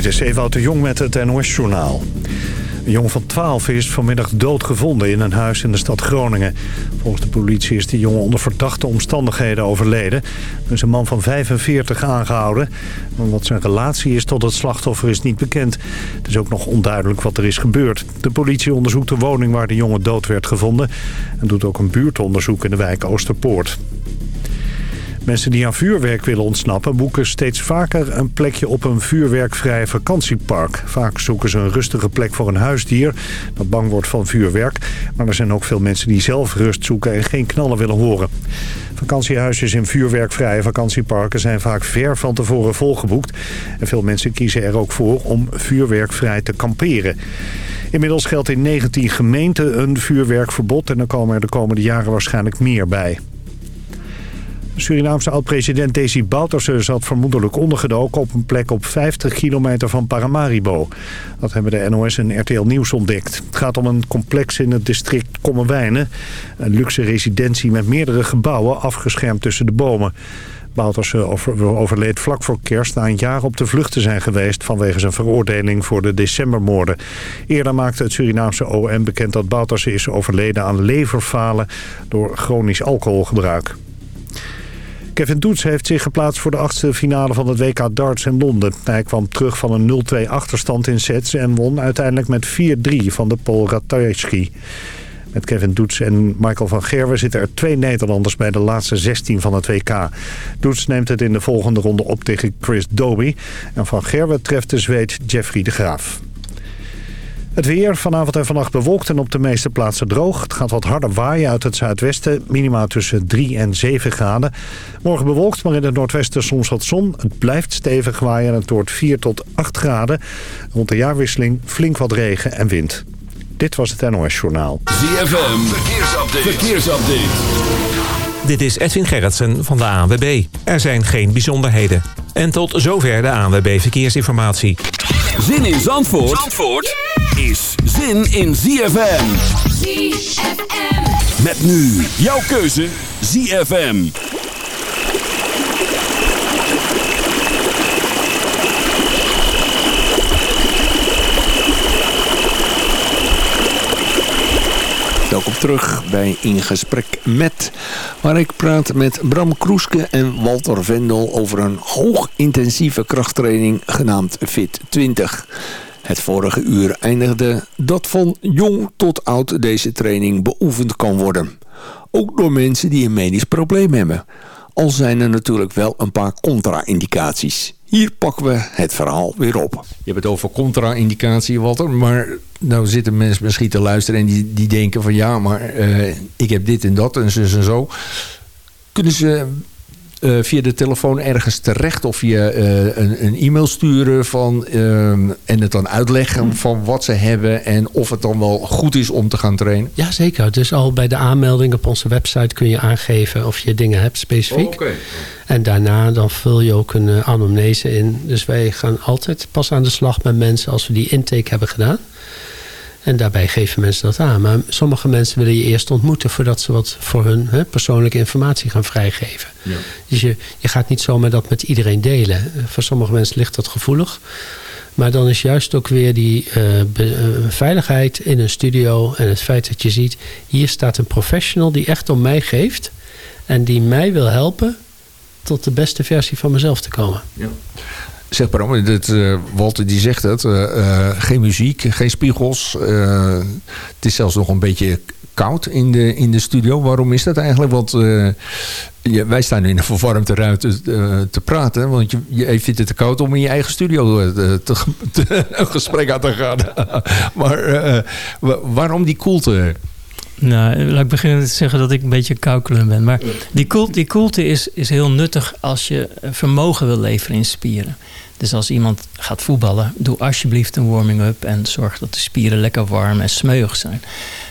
Dit is Ewout de Jong met het NOS-journaal. Een jongen van 12 is vanmiddag doodgevonden in een huis in de stad Groningen. Volgens de politie is de jongen onder verdachte omstandigheden overleden. Er is een man van 45 aangehouden. Wat zijn relatie is tot het slachtoffer is niet bekend. Het is ook nog onduidelijk wat er is gebeurd. De politie onderzoekt de woning waar de jongen dood werd gevonden... en doet ook een buurtonderzoek in de wijk Oosterpoort. Mensen die aan vuurwerk willen ontsnappen... boeken steeds vaker een plekje op een vuurwerkvrij vakantiepark. Vaak zoeken ze een rustige plek voor een huisdier... dat bang wordt van vuurwerk. Maar er zijn ook veel mensen die zelf rust zoeken... en geen knallen willen horen. Vakantiehuisjes in vuurwerkvrije vakantieparken... zijn vaak ver van tevoren volgeboekt. En veel mensen kiezen er ook voor om vuurwerkvrij te kamperen. Inmiddels geldt in 19 gemeenten een vuurwerkverbod... en er komen er de komende jaren waarschijnlijk meer bij. Surinaamse oud-president Desi Bouterse zat vermoedelijk ondergedoken op een plek op 50 kilometer van Paramaribo. Dat hebben de NOS en RTL Nieuws ontdekt. Het gaat om een complex in het district Kommerwijnen. Een luxe residentie met meerdere gebouwen afgeschermd tussen de bomen. Bouterse overleed vlak voor kerst na een jaar op de vlucht te zijn geweest... vanwege zijn veroordeling voor de decembermoorden. Eerder maakte het Surinaamse OM bekend dat Bouterse is overleden aan leverfalen... door chronisch alcoholgebruik. Kevin Doets heeft zich geplaatst voor de achtste finale van het WK darts in Londen. Hij kwam terug van een 0-2 achterstand in sets en won uiteindelijk met 4-3 van de Paul Ratajski. Met Kevin Doets en Michael van Gerwen zitten er twee Nederlanders bij de laatste 16 van het WK. Doets neemt het in de volgende ronde op tegen Chris Doby. En van Gerwen treft de Zweed Jeffrey de Graaf. Het weer vanavond en vannacht bewolkt en op de meeste plaatsen droog. Het gaat wat harder waaien uit het zuidwesten. Minima tussen 3 en 7 graden. Morgen bewolkt, maar in het noordwesten soms wat zon. Het blijft stevig waaien en het wordt 4 tot 8 graden. Rond de jaarwisseling flink wat regen en wind. Dit was het NOS Journaal. ZFM, verkeersupdate. verkeersupdate. Dit is Edwin Gerritsen van de ANWB. Er zijn geen bijzonderheden. En tot zover de ANWB Verkeersinformatie. Zin in Zandvoort, Zandvoort is zin in ZFM. ZFM. Met nu jouw keuze ZFM. Welkom terug bij In Gesprek Met, waar ik praat met Bram Kroeske en Walter Vendel over een hoogintensieve krachttraining genaamd Fit 20. Het vorige uur eindigde dat van jong tot oud deze training beoefend kan worden. Ook door mensen die een medisch probleem hebben. Al zijn er natuurlijk wel een paar contra-indicaties. Hier pakken we het verhaal weer op. Je hebt het over contra-indicatie, Walter. Maar nou zitten mensen misschien te luisteren en die, die denken van... ja, maar uh, ik heb dit en dat en zo en zo. Kunnen ze uh, via de telefoon ergens terecht of via uh, een, een, e-mail sturen van, uh, en het dan uitleggen van wat ze hebben en of het dan wel goed is om te gaan trainen? Ja, zeker. Dus al bij de aanmelding op onze website kun je aangeven of je dingen hebt specifiek. Oh, okay. En daarna dan vul je ook een anamnese in. Dus wij gaan altijd pas aan de slag met mensen als we die intake hebben gedaan. En daarbij geven mensen dat aan. Maar sommige mensen willen je eerst ontmoeten... voordat ze wat voor hun hè, persoonlijke informatie gaan vrijgeven. Ja. Dus je, je gaat niet zomaar dat met iedereen delen. Voor sommige mensen ligt dat gevoelig. Maar dan is juist ook weer die uh, be, uh, veiligheid in een studio... en het feit dat je ziet... hier staat een professional die echt om mij geeft... en die mij wil helpen tot de beste versie van mezelf te komen. Ja. Zeg Bram, dit, uh, Walter die zegt het. Uh, uh, geen muziek, geen spiegels. het is zelfs nog een beetje koud in de, in de studio. Waarom is dat eigenlijk? Want wij staan nu in een verwarmde ruimte te praten. Want je, je vindt het te koud om in je eigen studio te, een gesprek aan te gaan. maar waarom die koelte? Nou, laat ik beginnen te zeggen dat ik een beetje kaukelend ben. Maar die koelte, die koelte is, is heel nuttig als je vermogen wil leveren in spieren. Dus als iemand gaat voetballen, doe alsjeblieft een warming-up... en zorg dat de spieren lekker warm en smeuig zijn.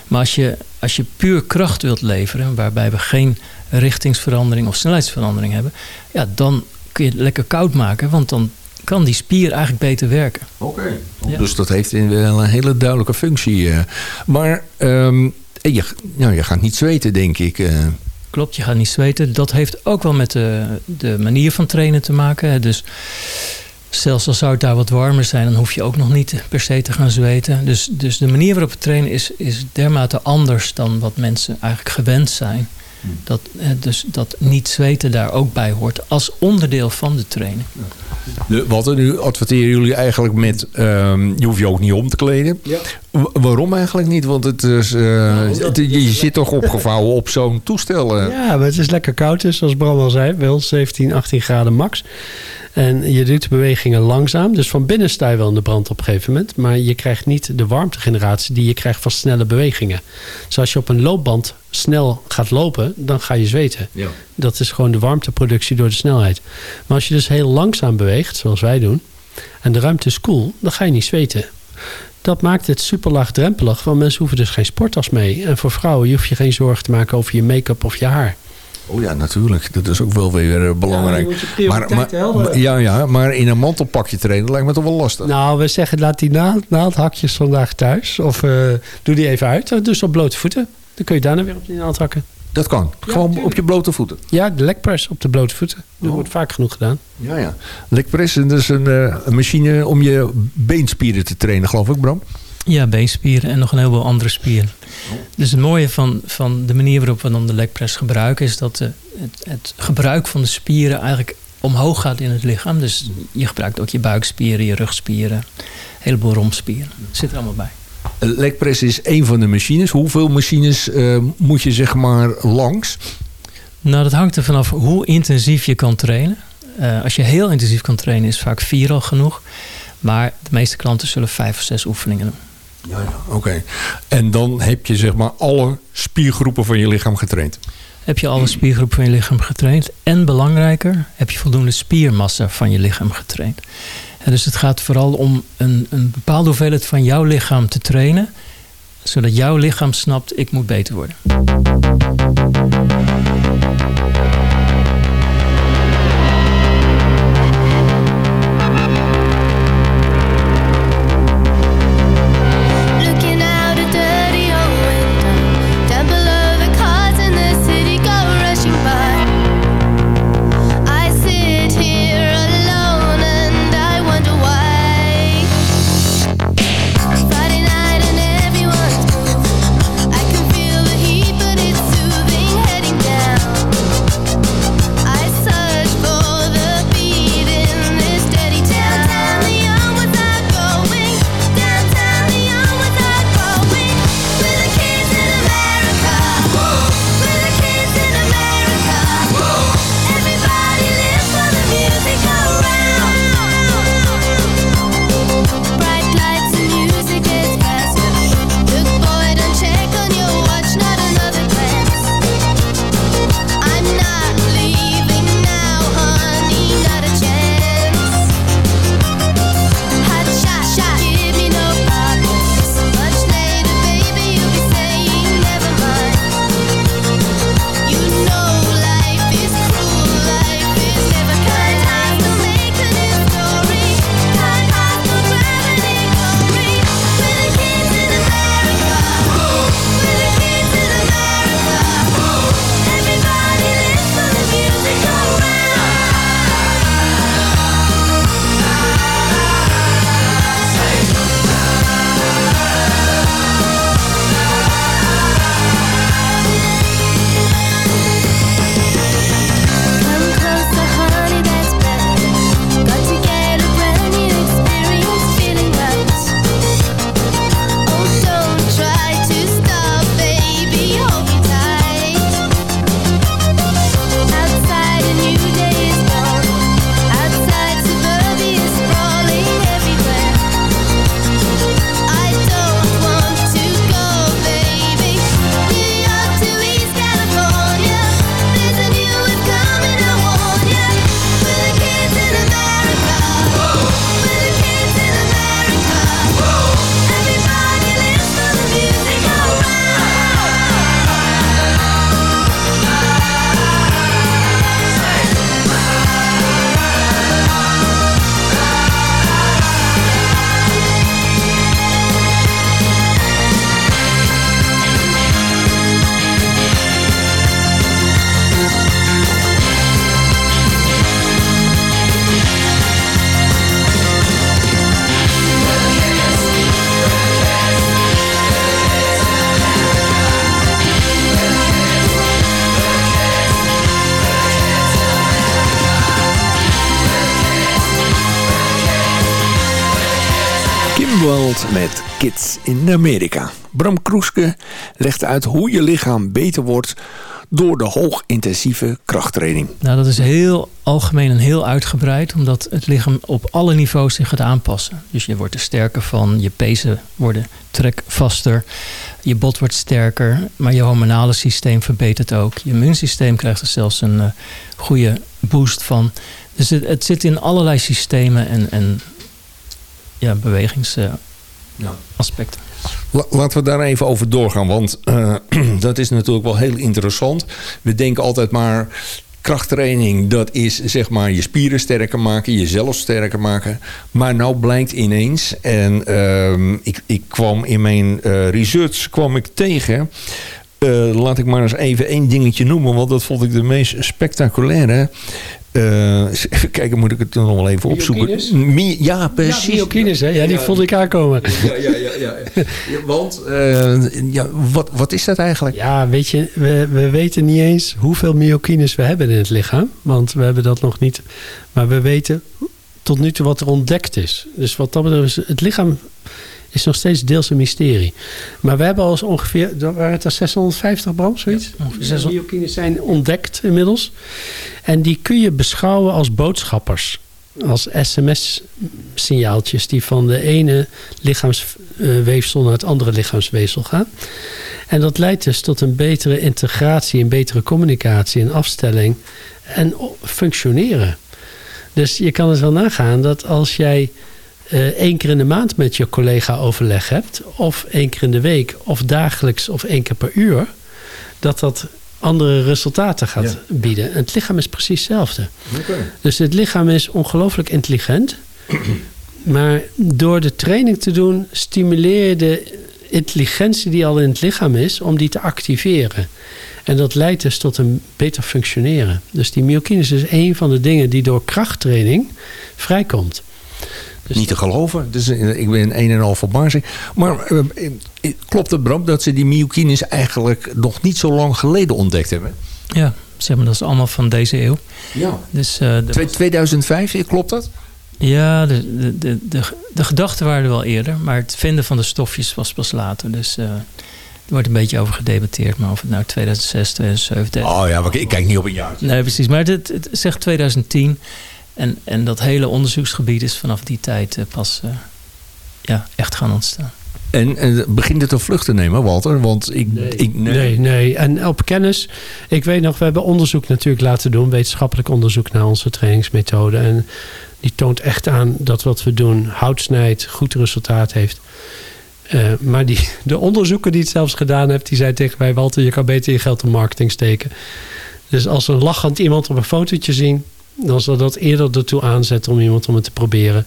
Maar als je, als je puur kracht wilt leveren... waarbij we geen richtingsverandering of snelheidsverandering hebben... ja, dan kun je het lekker koud maken, want dan kan die spier eigenlijk beter werken. Oké, okay. ja. dus dat heeft wel een hele duidelijke functie. Maar... Um je, nou, je gaat niet zweten, denk ik. Uh. Klopt, je gaat niet zweten. Dat heeft ook wel met de, de manier van trainen te maken. Dus Zelfs al zou het daar wat warmer zijn, dan hoef je ook nog niet per se te gaan zweten. Dus, dus de manier waarop we trainen is, is dermate anders dan wat mensen eigenlijk gewend zijn. Dat, eh, dus dat niet zweten daar ook bij hoort als onderdeel van de training. De, wat nu adverteren jullie eigenlijk met... ehm, je hoeft je ook niet om te kleden. Wa- waarom eigenlijk niet? Want het is, eh, het- je zit toch opgevouwen op zo'n toestel. eh. Ja, maar het is lekker koud dus, zoals Bram al zei. Wel 17, 18 graden max. En je doet de bewegingen langzaam. Dus van binnen sta je wel in de brand op een gegeven moment. Maar je krijgt niet de warmtegeneratie die je krijgt van snelle bewegingen. Dus als je op een loopband snel gaat lopen, dan ga je zweten. Dat is gewoon de warmteproductie door de snelheid. Maar als je dus heel langzaam beweegt, zoals wij doen... en de ruimte is koel, dan ga je niet zweten. Dat maakt het super laagdrempelig, want mensen hoeven dus geen sporttas mee. En voor vrouwen je hoef je geen zorgen te maken over je make-up of je haar. Oh ja, natuurlijk. Dat is ook wel weer eh, belangrijk. Ja, hebben. ja, ja, maar in een mantelpakje trainen lijkt me toch wel lastig. Nou, we zeggen laat die naald, naaldhakjes vandaag thuis. Of eh, doe die even uit. Dus op blote voeten. Dan kun je daarna weer op die naald hakken. Dat kan. Gewoon op je blote voeten. Ja, de legpress op de blote voeten. Dat wordt vaak genoeg gedaan. Ja, ja. Legpress, dat is een, eh, een machine om je beenspieren te trainen, geloof ik, Bram. Ja, beenspieren en nog een heleboel andere spieren. Dus het mooie van, van de manier waarop we dan de legpress gebruiken... is dat de, het, het gebruik van de spieren eigenlijk omhoog gaat in het lichaam. Dus je gebruikt ook je buikspieren, je rugspieren, een heleboel rompspieren. Zit er allemaal bij. Legpress is één van de machines. Hoeveel machines eh, moet je zeg maar langs? Nou, dat hangt er vanaf hoe intensief je kan trainen. Eh, als je heel intensief kan trainen is vaak vier al genoeg. Maar de meeste klanten zullen vijf of zes oefeningen doen. Ja, ja. Oké. En dan heb je zeg maar alle spiergroepen van je lichaam getraind. Heb je alle spiergroepen van je lichaam getraind. En belangrijker, heb je voldoende spiermassa van je lichaam getraind. Dus het gaat vooral om een, een bepaalde hoeveelheid van jouw lichaam te trainen. Zodat jouw lichaam snapt, ik moet beter worden. In Amerika. Bram Kroeske legt uit hoe je lichaam beter wordt door de hoogintensieve krachttraining. Nou, dat is heel algemeen en heel uitgebreid, omdat het lichaam op alle niveaus zich gaat aanpassen. Dus je wordt er sterker van, je pezen worden trekvaster, je bot wordt sterker, maar je hormonale systeem verbetert ook. Je immuunsysteem krijgt er zelfs een uh, goede boost van. Dus het, zit in allerlei systemen en, en ja, bewegingsaspecten. Uh, ja. Laten we daar even over doorgaan, want uh, dat is natuurlijk wel heel interessant. We denken altijd maar krachttraining, dat is zeg maar je spieren sterker maken, jezelf sterker maken. Maar nou blijkt ineens, en uh, ik, ik kwam in mijn uh, research kwam ik tegen... Uh, laat ik maar eens even één dingetje noemen, want dat vond ik de meest spectaculaire. Uh, even kijken, moet ik het nog wel even opzoeken? Mi ja, precies. Ja, myokines, hè? Ja, die ja, vond ik aankomen. Ja, ja, ja. ja. ja want, uh, ja, wat, wat is dat eigenlijk? Ja, weet je, we, we weten niet eens hoeveel myokines we hebben in het lichaam. Want we hebben dat nog niet. Maar we weten tot nu toe wat er ontdekt is. Dus wat dat betreft, het lichaam is nog steeds deels een mysterie. Maar we hebben al ongeveer, waren het er 650 Bram, zoiets? Ja, ongeveer myokines zijn ontdekt inmiddels. En die kun je beschouwen als boodschappers. Als sms-signaaltjes die van de ene lichaamsweefsel naar het andere lichaamsweefsel gaan. En dat leidt dus tot een betere integratie, een betere communicatie en afstelling en functioneren. Dus je kan het wel nagaan dat als jij één keer in de maand met je collega overleg hebt, of één keer in de week, of dagelijks, of één keer per uur, dat dat andere resultaten gaat ja. bieden. het lichaam is precies hetzelfde. Okay. Dus het lichaam is ongelooflijk intelligent. maar door de training te doen, stimuleer je de intelligentie die al in het lichaam is, om die te activeren. En dat leidt dus tot een beter functioneren. Dus die myokines is een van de dingen die door krachttraining vrijkomt. Dus niet te geloven. Dus ik ben een en al verbazing. Maar uh, klopt het Bram dat ze die myokines eigenlijk nog niet zo lang geleden ontdekt hebben? Ja, zeg maar, dat is allemaal van deze eeuw. Ja. Dus, uh, 2005, klopt dat? Ja, de, de, de, de, de gedachten waren er wel eerder. Maar het vinden van de stofjes was pas later. Dus... Uh, er wordt een beetje over gedebatteerd, maar of het nou 2006, 2007... Oh ja, ik kijk niet op een jaar. Nee, precies. Maar het, het zegt 2010. En, en dat hele onderzoeksgebied is vanaf die tijd uh, pas uh, ja, echt gaan ontstaan. En, en begint het een vlucht te nemen, Walter? Want ik, nee. ik nee. nee. nee, En op kennis, ik weet nog, we hebben onderzoek natuurlijk laten doen, wetenschappelijk onderzoek naar onze trainingsmethode. En die toont echt aan dat wat we doen hout snijdt, goed resultaat heeft. Uh, maar die, de onderzoeker die het zelfs gedaan heeft, die zei tegen mij, Walter, je kan beter je geld in marketing steken. Dus als we een lachend iemand op een fotootje zien, dan zal dat eerder ertoe aanzetten om iemand om het te proberen.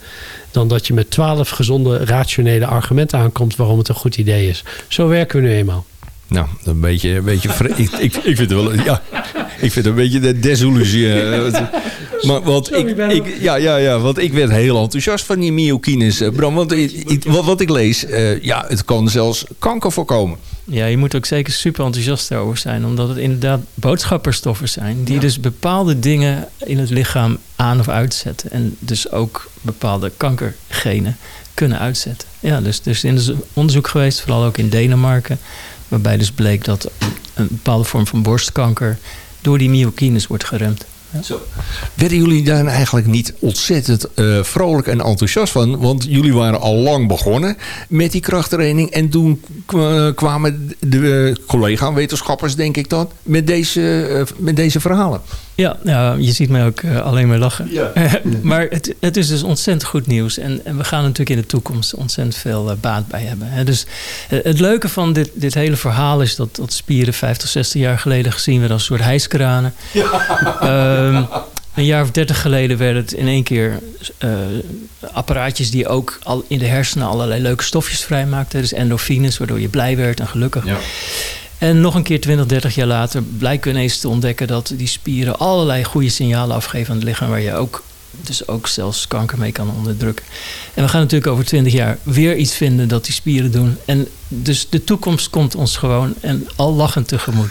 Dan dat je met twaalf gezonde, rationele argumenten aankomt waarom het een goed idee is. Zo werken we nu eenmaal. Nou, een beetje, een beetje ik, ik, ik vind het wel, ja, ik vind het een beetje de desillusie. maar want ik, ik, ja, ja, ja, want ik werd heel enthousiast van die myokines, Bram. Want ik, wat, wat ik lees, uh, ja, het kan zelfs kanker voorkomen. Ja, je moet ook zeker super enthousiast daarover zijn. Omdat het inderdaad boodschapperstoffen zijn. Die ja. dus bepaalde dingen in het lichaam aan of uitzetten. En dus ook bepaalde kankergenen kunnen uitzetten. Ja, dus er is dus onderzoek geweest, vooral ook in Denemarken. Waarbij dus bleek dat een bepaalde vorm van borstkanker door die myokines wordt geremd. Zo. Werden jullie daar eigenlijk niet ontzettend uh, vrolijk en enthousiast van? Want jullie waren al lang begonnen met die krachttraining. En toen kwamen de collega-wetenschappers, denk ik dan, met deze, uh, met deze verhalen. Ja, je ziet mij ook alleen maar lachen. Ja. maar het, het is dus ontzettend goed nieuws. En, en we gaan natuurlijk in de toekomst ontzettend veel baat bij hebben. Hè. Dus het leuke van dit, dit hele verhaal is dat, dat spieren 50, 60 jaar geleden gezien werden als een soort hijskranen. Ja. Um, een jaar of dertig geleden werden het in één keer uh, apparaatjes die ook al in de hersenen allerlei leuke stofjes vrijmaakten. Dus endorfines, waardoor je blij werd en gelukkig. Ja. En nog een keer 20, 30 jaar later blijkt ineens te ontdekken dat die spieren allerlei goede signalen afgeven aan het lichaam, waar je ook, dus ook zelfs kanker mee kan onderdrukken. En we gaan natuurlijk over 20 jaar weer iets vinden dat die spieren doen. En dus de toekomst komt ons gewoon en al lachend tegemoet.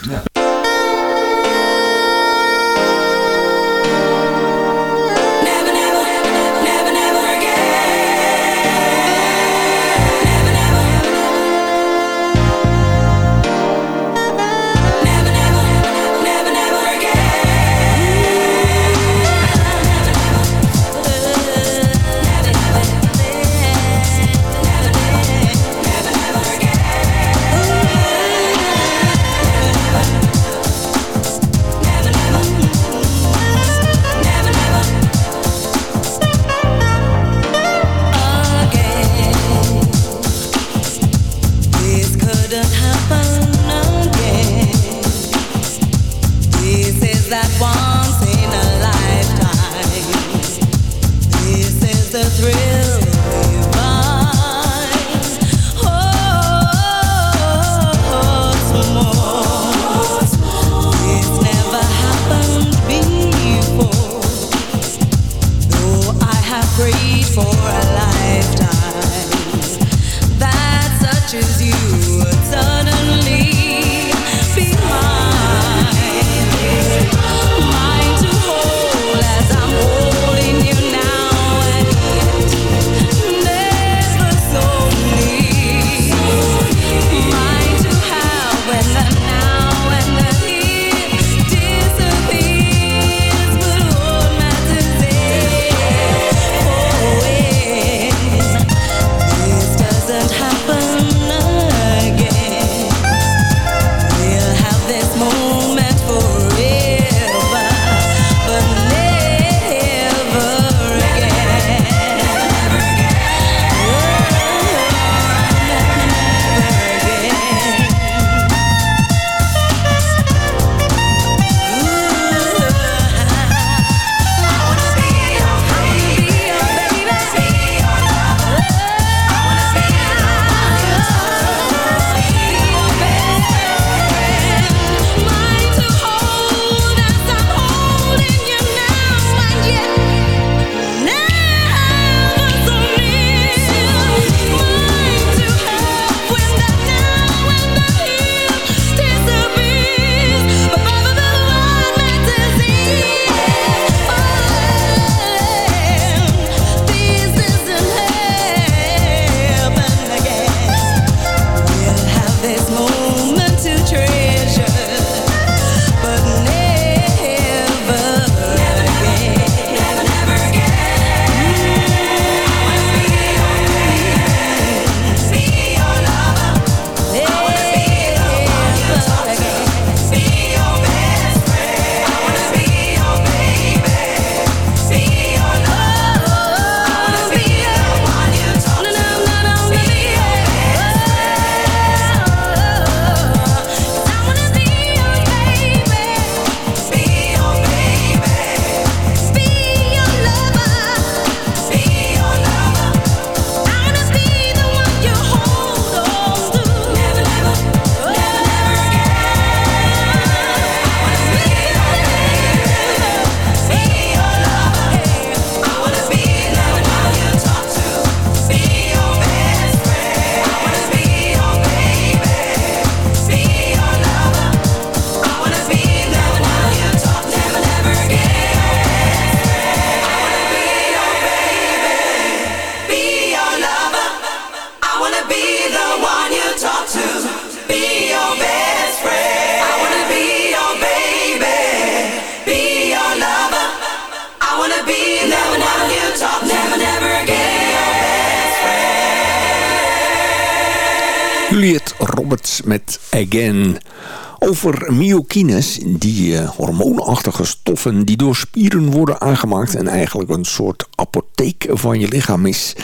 Over myokines, die eh, hormoonachtige stoffen die door spieren worden aangemaakt en eigenlijk een soort apotheek van je lichaam is.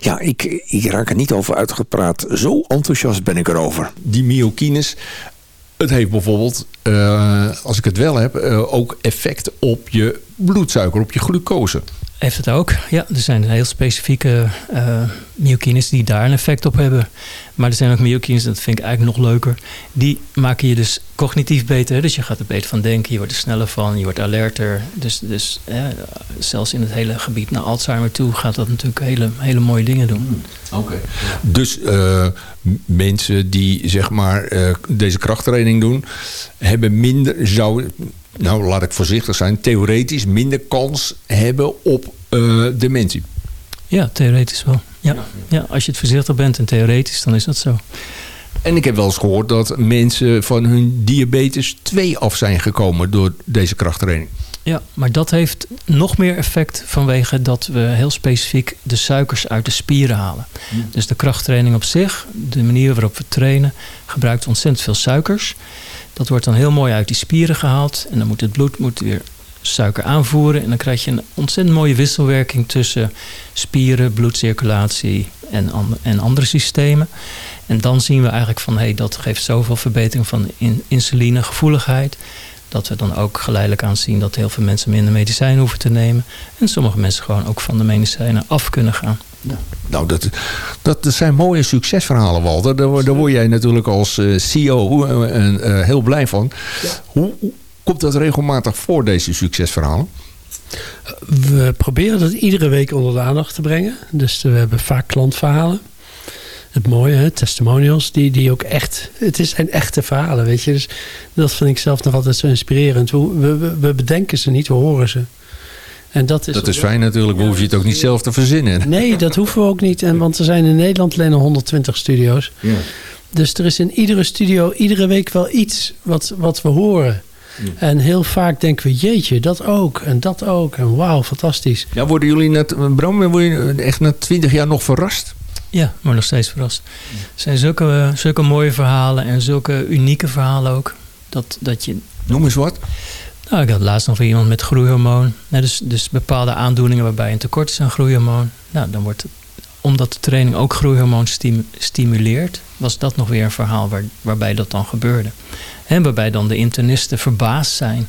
Ja, ik, ik raak er niet over uitgepraat. Zo enthousiast ben ik erover. Die myokines, het heeft bijvoorbeeld, eh, als ik het wel heb, eh, ook effect op je bloedsuiker, op je glucose. Heeft het ook. Ja, er zijn heel specifieke eh myokines die daar een effect op hebben. Maar er zijn ook myokines, dat vind ik eigenlijk nog leuker. Die maken je dus cognitief beter. Dus je gaat er beter van denken, je wordt er sneller van, je wordt alerter. Dus, dus zelfs in het hele gebied naar Alzheimer toe gaat dat natuurlijk hele, hele mooie dingen doen. Oké. Dus eh, mensen die zeg maar eh, deze krachttraining doen, hebben minder, zou, nou laat ik voorzichtig zijn, theoretisch minder kans hebben op eh, dementie. Ja, theoretisch wel. Ja. Ja, als je het voorzichtig bent en theoretisch, dan is dat zo. En ik heb wel eens gehoord dat mensen van hun diabetes 2 af zijn gekomen door deze krachttraining. Ja, maar dat heeft nog meer effect vanwege dat we heel specifiek de suikers uit de spieren halen. Dus de krachttraining op zich, de manier waarop we trainen, gebruikt ontzettend veel suikers. Dat wordt dan heel mooi uit die spieren gehaald. En dan moet het bloed moet weer suiker aanvoeren. En dan krijg je een ontzettend mooie wisselwerking tussen spieren, bloedcirculatie en, en andere systemen. En dan zien we eigenlijk van, hey, dat geeft zoveel verbetering van in, insulinegevoeligheid. Dat we dan ook geleidelijk aan zien dat heel veel mensen minder medicijnen hoeven te nemen. En sommige mensen gewoon ook van de medicijnen af kunnen gaan. Nou, dat, dat, dat zijn mooie succesverhalen, Walter. Daar, word- daar word jij natuurlijk als eh, CEO eh, eh, heel blij van. Hoe, hoe komt dat regelmatig voor, deze succesverhalen? We proberen dat iedere week onder de aandacht te brengen. Dus we hebben vaak klantverhalen. Het mooie, hè, testimonials, die, die ook echt... Het is- zijn echte verhalen, weet je. Dus dat vind ik zelf nog altijd zo inspirerend. We, we, we bedenken ze niet, we horen ze. En dat is, Dat is fijn natuurlijk, we hoef je het ook niet zelf te verzinnen. Nee, dat hoeven we ook niet. En, want er zijn in Nederland alleen nog 120 studio's. Ja. Dus er is in iedere studio iedere week wel iets wat, wat we horen. En heel vaak denken we, jeetje, dat ook en dat ook. En wauw, fantastisch. Ja, worden jullie net, Bram, word je echt na twintig jaar nog verrast? Ja, maar nog steeds verrast. Het zijn zulke, zulke mooie verhalen en zulke unieke verhalen ook. Dat, dat je, Noem eens wat. Nou, ik had laatst nog weer iemand met groeihormoon. Nou, dus, dus bepaalde aandoeningen waarbij een tekort is aan groeihormoon. Nou, dan wordt het, omdat de training ook groeihormoon stimu- stimuleert, was dat nog weer een verhaal waar, waarbij dat dan gebeurde. En waarbij dan de internisten verbaasd zijn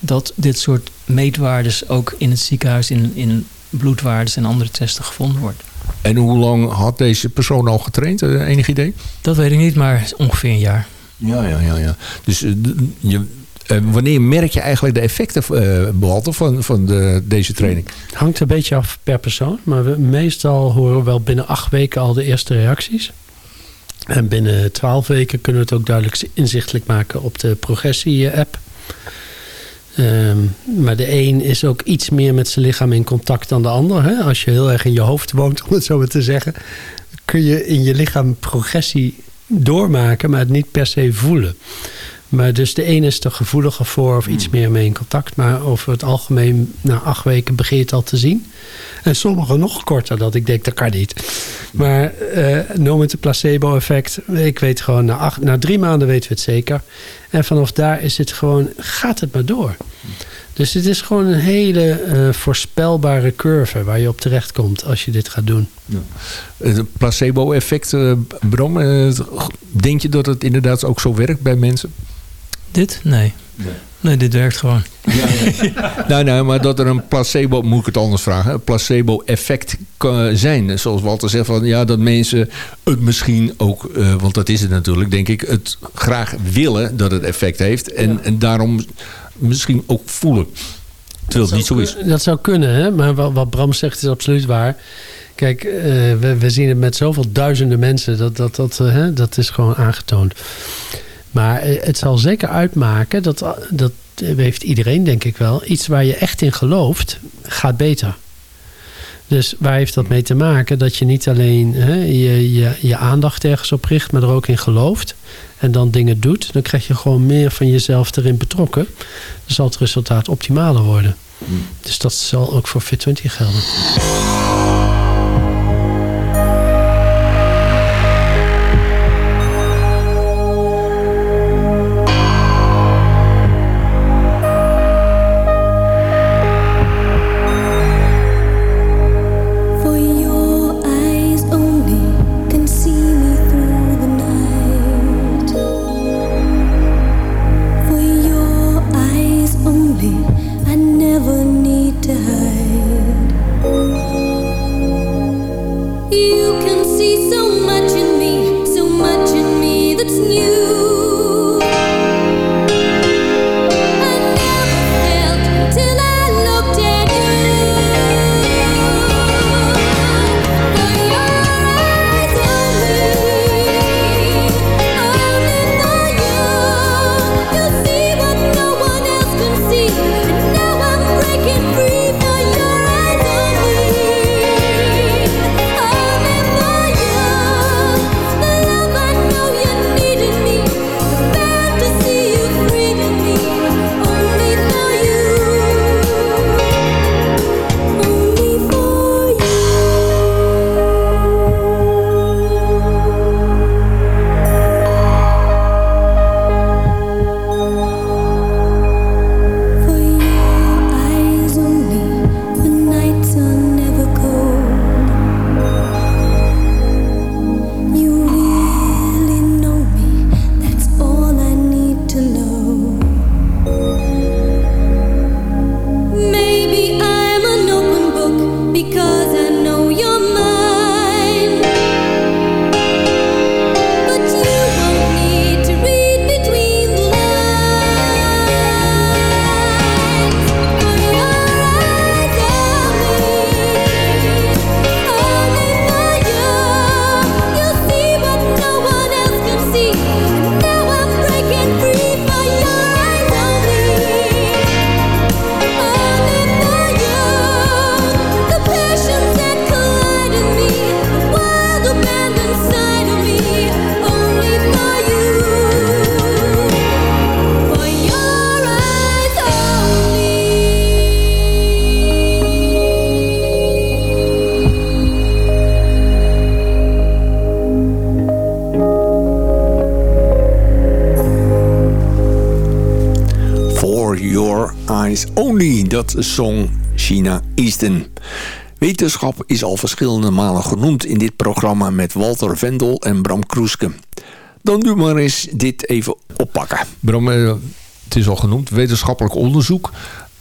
dat dit soort meetwaardes ook in het ziekenhuis in, in bloedwaardes en andere testen gevonden wordt. En hoe lang had deze persoon al getraind? Eh, Enig idee? Dat weet ik niet, maar ongeveer een jaar. Ja, ja, ja. ja. Dus eh, je, wanneer merk je eigenlijk de effecten, eh Walter, van, van de, deze training? Hangt een beetje af per persoon. Maar we, meestal horen we wel binnen acht weken al de eerste reacties. En binnen twaalf weken kunnen we het ook duidelijk inzichtelijk maken op de progressie-app. Ehm, maar de een is ook iets meer met zijn lichaam in contact dan de ander. Hè? Als je heel erg in je hoofd woont, om het zo maar te zeggen, kun je in je lichaam progressie doormaken, maar het niet per se voelen. Maar dus de ene is er gevoeliger voor of iets meer mee in contact. Maar over het algemeen, na acht weken begin je het al te zien. En sommigen nog korter, dat ik denk, dat kan niet. Maar eh noem het een placebo-effect. Ik weet gewoon, na, acht, na drie maanden weten we het zeker. En vanaf daar is het gewoon, gaat het maar door. Dus het is gewoon een hele eh, voorspelbare curve waar je op terecht komt als je dit gaat doen. Het placebo-effect, eh, Bram, eh, denk je dat het inderdaad ook zo werkt bij mensen? Dit? Nee. Nee, dit werkt gewoon. nou, nou, maar dat er een placebo, moet ik het anders vragen, een placebo-effect kan zijn. Zoals Walter zegt, van, ja, dat mensen het misschien ook, eh, want dat is het natuurlijk, denk ik, het graag willen dat het effect heeft. En, en daarom misschien ook voelen. Terwijl het niet zo is. Dat zou kunnen, hè? maar wat, wat Bram zegt is absoluut waar. Kijk, eh, we, we zien het met zoveel duizenden mensen. Dat, dat, dat, eh, hè, dat is gewoon aangetoond. Maar eh, het zal zeker uitmaken, dat, dat heeft iedereen denk ik wel. Iets waar je echt in gelooft, gaat beter. Dus waar heeft dat mee te maken? Dat je niet alleen hè, je, je, je aandacht ergens op richt, maar er ook in gelooft. En dan dingen doet. Dan krijg je gewoon meer van jezelf erin betrokken. Dan zal het resultaat optimaler worden. Dus dat zal ook voor Fit20 gelden. Dat zong China Easton. Wetenschap is al verschillende malen genoemd in dit programma met Walter Vendel en Bram Kroeske. Dan nu maar eens dit even oppakken. Bram, eh, het is al genoemd, wetenschappelijk onderzoek.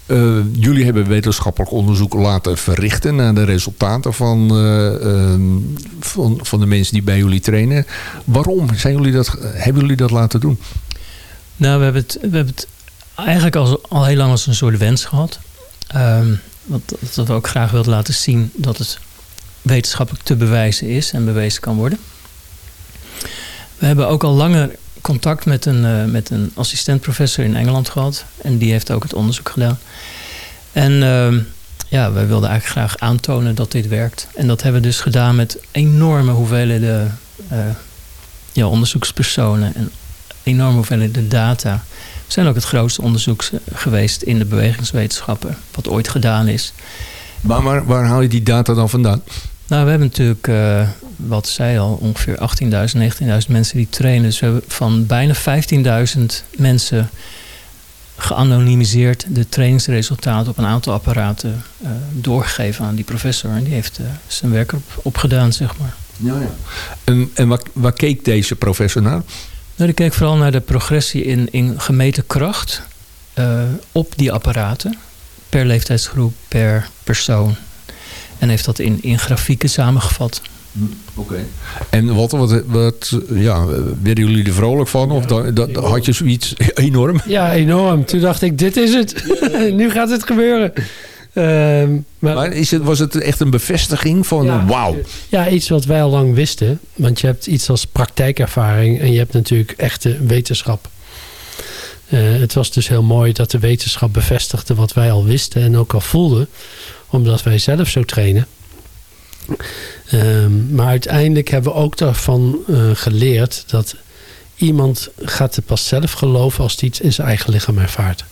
Eh, jullie hebben wetenschappelijk onderzoek laten verrichten naar de resultaten van, eh, ehm, van, van de mensen die bij jullie trainen. Waarom zijn jullie dat, hebben jullie dat laten doen? Nou, we hebben het, we hebben het eigenlijk al, al heel lang als een soort wens gehad. Ehm, want dat- we ook graag wilden laten zien dat het wetenschappelijk te bewijzen is en bewezen kan worden. We hebben ook al langer contact met een, eh, met een assistent-professor in Engeland gehad. En die heeft ook het onderzoek gedaan. En ehm, ja, wij wilden eigenlijk graag aantonen dat dit werkt. En dat hebben we dus gedaan met enorme hoeveelheden eh, ja, onderzoekspersonen en enorme hoeveelheden data. Zijn ook het grootste onderzoek geweest in de bewegingswetenschappen, wat ooit gedaan is. Maar waar, waar haal je die data dan vandaan? Nou, we hebben natuurlijk, eh, wat zei al, ongeveer 18.000, 19.000 mensen die trainen. Dus we hebben van bijna 15.000 mensen geanonimiseerd de trainingsresultaten op een aantal apparaten eh, doorgegeven aan die professor. En die heeft eh, zijn werk op, opgedaan, zeg maar. En, en waar, waar keek deze professor naar? Nou, ik keek vooral naar de progressie in, in gemeten kracht eh, op die apparaten. Per leeftijdsgroep, per persoon. En heeft dat in, in grafieken samengevat. En wat, wat, wat ja, werden jullie er vrolijk van? Of dat, dat, had je zoiets enorm? Ja, enorm. Toen dacht ik, dit is het. nu gaat het gebeuren. Ehm, maar, Maar is het, was het echt een bevestiging van Ja. wauw? ja, iets wat wij al lang wisten. Want je hebt iets als praktijkervaring en je hebt natuurlijk echte wetenschap. Eh, het was dus heel mooi dat de wetenschap bevestigde wat wij al wisten en ook al voelden. Omdat wij zelf zo trainen. Ehm, maar uiteindelijk hebben we ook daarvan eh, geleerd dat iemand gaat er pas zelf geloven als hij iets in zijn eigen lichaam ervaart.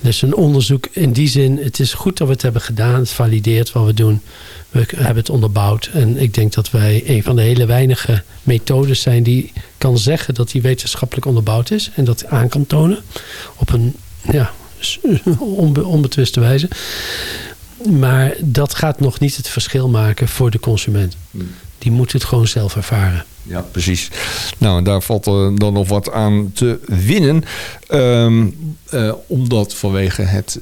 Dus een onderzoek in die zin, het is goed dat we het hebben gedaan. Het valideert wat we doen. We hebben het onderbouwd. En ik denk dat wij een van de hele weinige methodes zijn die kan zeggen dat die wetenschappelijk onderbouwd is. En dat aan kan tonen op een ja, onbe- onbetwiste wijze. Maar dat gaat nog niet het verschil maken voor de consument. Die moet het gewoon zelf ervaren. Ja, precies. Nou, daar valt er dan nog wat aan te winnen. Ehm, eh, omdat vanwege het,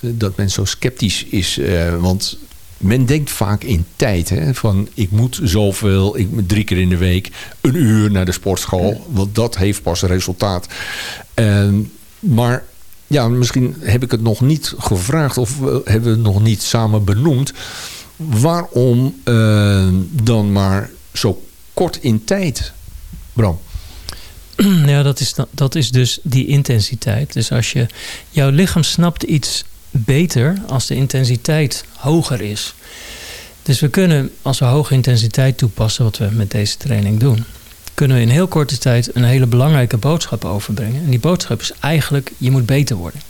dat men zo sceptisch is. eh, want men denkt vaak in tijd. Hè, van ik moet zoveel, ik moet drie keer in de week een uur naar de sportschool. Want dat heeft pas resultaat. En, maar ja, misschien heb ik het nog niet gevraagd of hebben we het nog niet samen benoemd. Waarom dan maar zo kort in tijd, Bram? Ja, dat is, dat is dus die intensiteit. Dus als je, jouw lichaam snapt iets beter als de intensiteit hoger is. Dus we kunnen, als we hoge intensiteit toepassen, wat we met deze training doen, kunnen we in heel korte tijd een hele belangrijke boodschap overbrengen. En die boodschap is eigenlijk, je moet beter worden.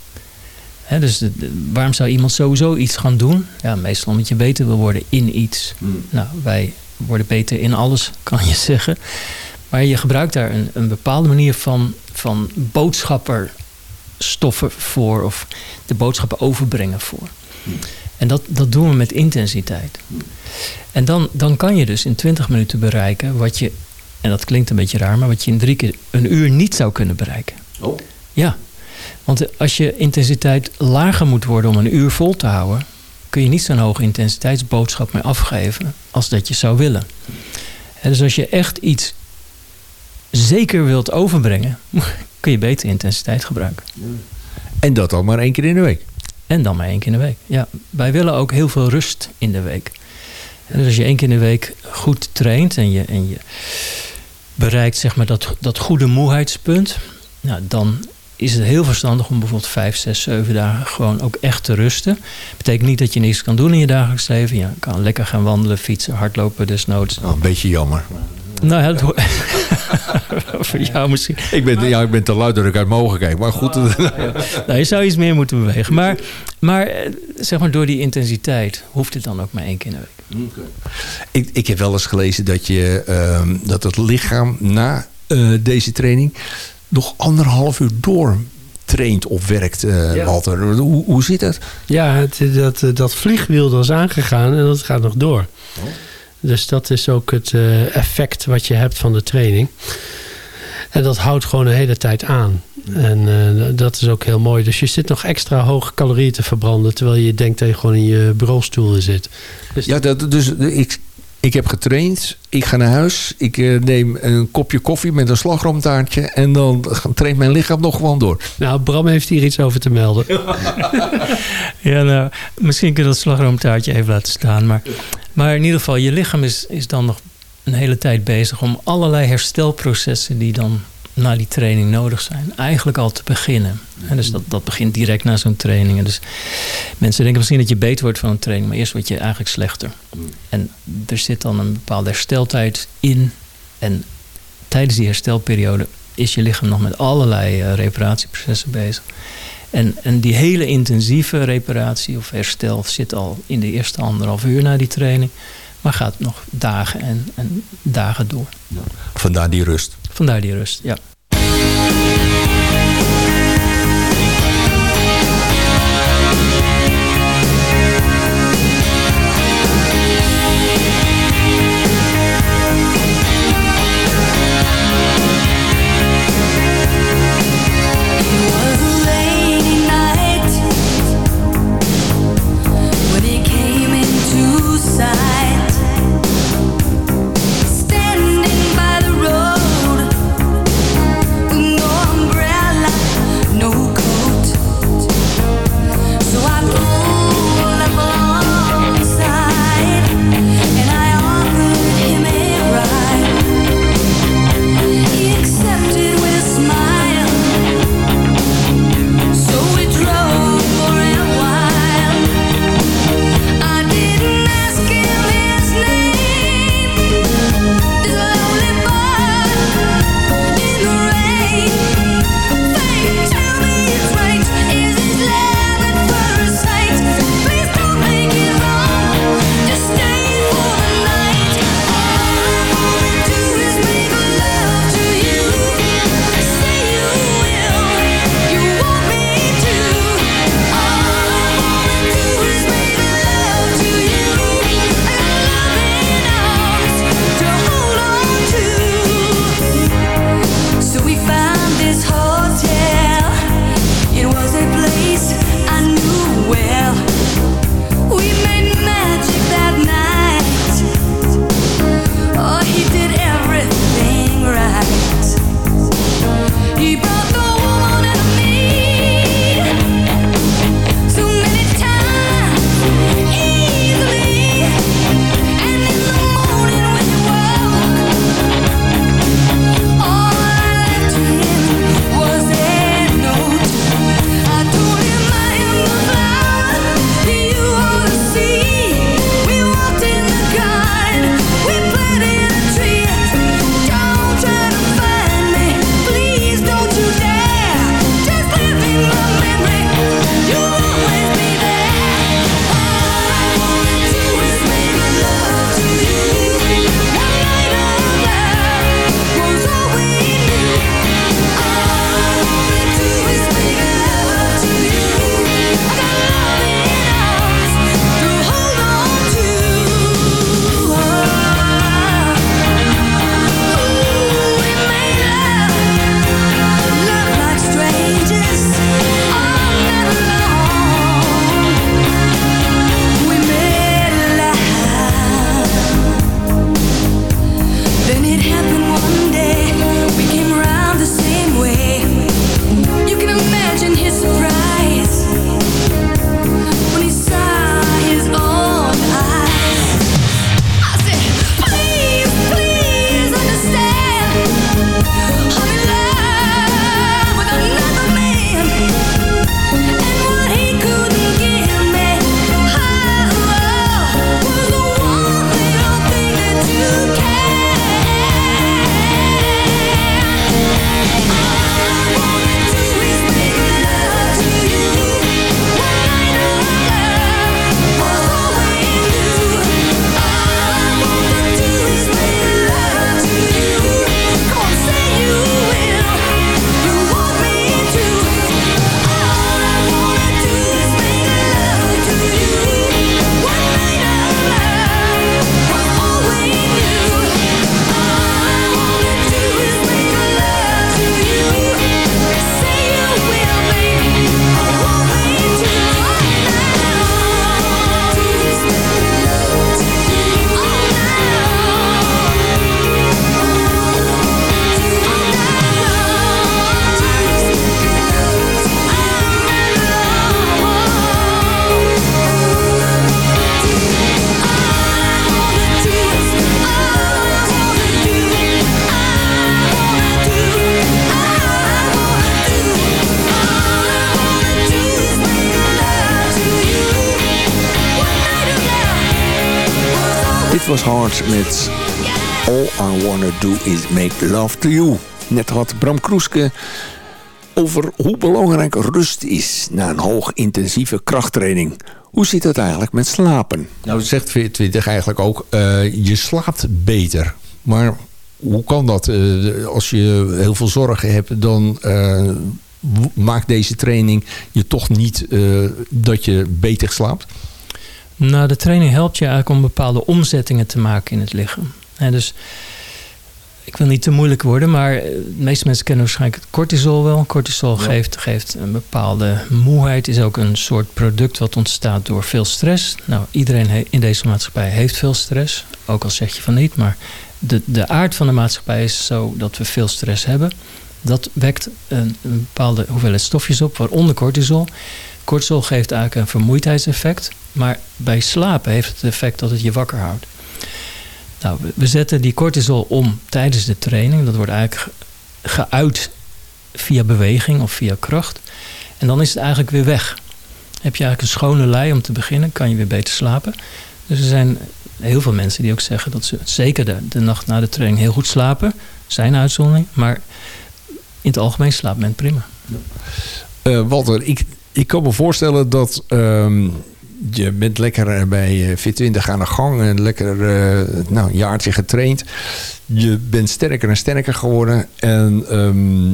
Dus de- de- waarom zou iemand sowieso iets gaan doen? Ja, meestal omdat je beter wil worden in iets. Nou, wij worden beter in alles, kan je zeggen. Maar je gebruikt daar een, een bepaalde manier van, van boodschapperstoffen voor. Of de boodschappen overbrengen voor. En dat, dat doen we met intensiteit. En dan, dan kan je dus in 20 minuten bereiken wat je, en dat klinkt een beetje raar, maar wat je in drie keer een uur niet zou kunnen bereiken. Oh. Ja, want als je intensiteit lager moet worden om een uur vol te houden, kun je niet zo'n hoge intensiteitsboodschap meer afgeven als dat je zou willen. En dus als je echt iets zeker wilt overbrengen, kun je beter intensiteit gebruiken. En dat al maar één keer in de week. En dan maar één keer in de week. Ja, wij willen ook heel veel rust in de week. En dus als je één keer in de week goed traint en je, en je bereikt zeg maar dat, dat goede moeheidspunt, nou, dan is het heel verstandig om bijvoorbeeld vijf, zes, zeven dagen gewoon ook echt te rusten. Betekent niet dat je niks kan doen in je dagelijks leven. Je kan lekker gaan wandelen, fietsen, hardlopen desnoods. Oh, een beetje jammer. Nou ja, dat voor jou misschien. Ik ben, ja, ik ben te luid dat ik uit mogen kijken. Maar goed, Nou, je zou iets meer moeten bewegen. Maar, maar eh, zeg maar door die intensiteit hoeft het dan ook maar één keer in de week. ik, ik heb wel eens gelezen dat, je, ehm, dat het lichaam na eh, deze training nog anderhalf uur door traint of werkt, eh, Ja. Walter. Hoe, hoe zit het? Ja, het, dat, eh, dat vliegwiel dat is aangegaan en dat gaat nog door. Dus dat is ook het eh, effect wat je hebt van de training. En dat houdt gewoon de hele tijd aan. En dat is ook heel mooi. Dus je zit nog extra hoge calorieën te verbranden... terwijl je denkt dat je gewoon in je bureaustoel zit. Dus Ja, dat, dus ik, ik heb getraind. Ik ga naar huis. Ik eh, neem een kopje koffie met een slagroomtaartje. En dan traint mijn lichaam nog gewoon door. Nou, Bram heeft hier iets over te melden. Ja, nou, misschien kun je dat slagroomtaartje even laten staan. Maar, maar in ieder geval, je lichaam is, is dan nog een hele tijd bezig om allerlei herstelprocessen die dan na die training nodig zijn, eigenlijk al te beginnen. En dus dat, dat begint direct na zo'n training. En dus mensen denken misschien dat je beter wordt van een training, maar eerst word je eigenlijk slechter. En er zit dan een bepaalde hersteltijd in. En tijdens die herstelperiode is je lichaam nog met allerlei eh, reparatieprocessen bezig. En, en die hele intensieve reparatie of herstel zit al in de eerste anderhalf uur na die training. Maar gaat nog dagen en, en dagen door. Vandaar die rust. Vandaar die rust, ja. Was hard met All I Wanna Do Is Make Love To You. Net had Bram Kroeske over hoe belangrijk rust is na een hoog intensieve krachttraining. Hoe zit het eigenlijk met slapen? Nou zegt 20 eigenlijk ook, eh, je slaapt beter. Maar hoe kan dat? Eh, als je heel veel zorgen hebt, dan eh, maakt deze training je toch niet dat je beter slaapt? Nou, de training helpt je eigenlijk om bepaalde omzettingen te maken in het lichaam. Hè, dus ik wil niet te moeilijk worden, maar eh, de meeste mensen kennen waarschijnlijk het cortisol wel. Cortisol geeft, geeft een bepaalde moeheid, is ook een soort product wat ontstaat door veel stress. Nou, iedereen in deze maatschappij heeft veel stress, ook al zeg je van niet, maar de, de aard van de maatschappij is zo dat we veel stress hebben. Dat wekt een, een bepaalde hoeveelheid stofjes op, waaronder cortisol. Cortisol geeft eigenlijk een vermoeidheidseffect. Maar bij slapen heeft het effect dat het je wakker houdt. Nou, we- zetten die cortisol om tijdens de training. Dat wordt eigenlijk ge- geuit via beweging of via kracht. En dan is het eigenlijk weer weg. Heb je eigenlijk een schone lei om te beginnen, kan je weer beter slapen. Dus er zijn heel veel mensen die ook zeggen dat ze zeker de, de nacht na de training heel goed slapen. Zijn uitzondering, maar in het algemeen slaapt men prima. Eh, Walter, ik, ik kan me voorstellen dat ehm, je bent lekker eh, bij eh, Fit20 aan de gang. En lekker eh, nou, een jaartje getraind. Je bent sterker en sterker geworden. En ehm,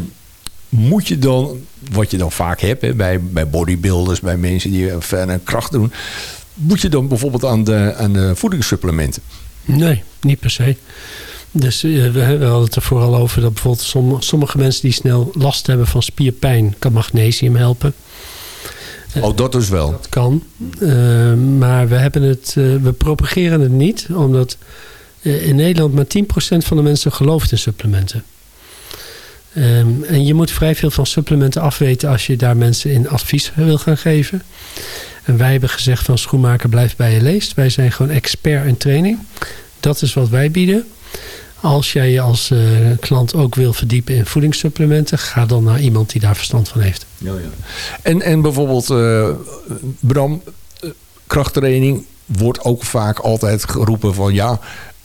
moet je dan, wat je dan vaak hebt bij, bij bodybuilders, bij mensen die eh, verder kracht doen. Moet je dan bijvoorbeeld aan de, aan de voedingssupplementen? Nee, niet per se. Dus eh, we, hadden het er vooral over dat bijvoorbeeld som- sommige mensen die snel last hebben van spierpijn, kan magnesium helpen. Oh, dat dus wel. Dat kan. Eh, maar we, hebben het, eh, we propageren het niet, omdat eh, in Nederland maar 10% van de mensen gelooft in supplementen. Ehm, en je moet vrij veel van supplementen afweten als je daar mensen in advies wil gaan geven. En wij hebben gezegd van schoenmaker blijf bij je leest. Wij zijn gewoon expert in training. Dat is wat wij bieden. Als jij je als eh, klant ook wil verdiepen in voedingssupplementen, ga dan naar iemand die daar verstand van heeft. En, en bijvoorbeeld, eh, Bram, eh, krachttraining wordt ook vaak altijd geroepen van ja,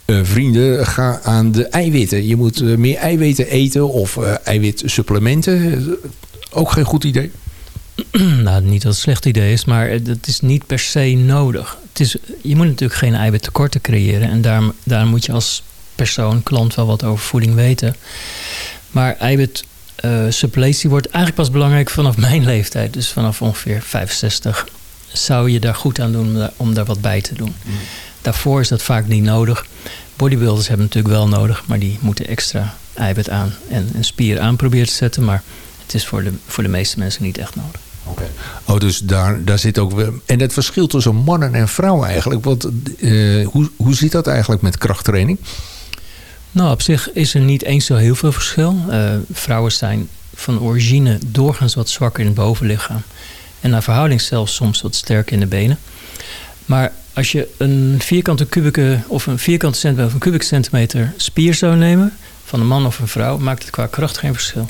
eh, vrienden, ga aan de eiwitten. Je moet meer eiwitten eten of eh, eiwitsupplementen. Ook geen goed idee. nou, niet dat het een slecht idee is, maar het is niet per se nodig. Het is, je moet natuurlijk geen eiwittekorten creëren. En daar, daar moet je als persoon, klant wel wat over voeding weten. Maar eiwit eh, suppletie wordt eigenlijk pas belangrijk vanaf mijn leeftijd. Dus vanaf ongeveer 65 zou je daar goed aan doen om daar, wat bij te doen. Daarvoor is dat vaak niet nodig. Bodybuilders hebben het natuurlijk wel nodig, maar die moeten extra eiwit aan en een spier aan proberen te zetten. Maar het is voor de, voor de meeste mensen niet echt nodig. Oh, dus daar, daar zit ook weer. En het verschil tussen mannen en vrouwen eigenlijk. Want eh, hoe, hoe zit dat eigenlijk met krachttraining? Nou, op zich is er niet eens zo heel veel verschil. Eh, vrouwen zijn van origine doorgaans wat zwakker in het bovenlichaam. En naar verhouding zelfs soms wat sterker in de benen. Maar als je een vierkante kubieke of een vierkante centimeter of een kubieke centimeter spier zou nemen van een man of een vrouw, maakt het qua kracht geen verschil.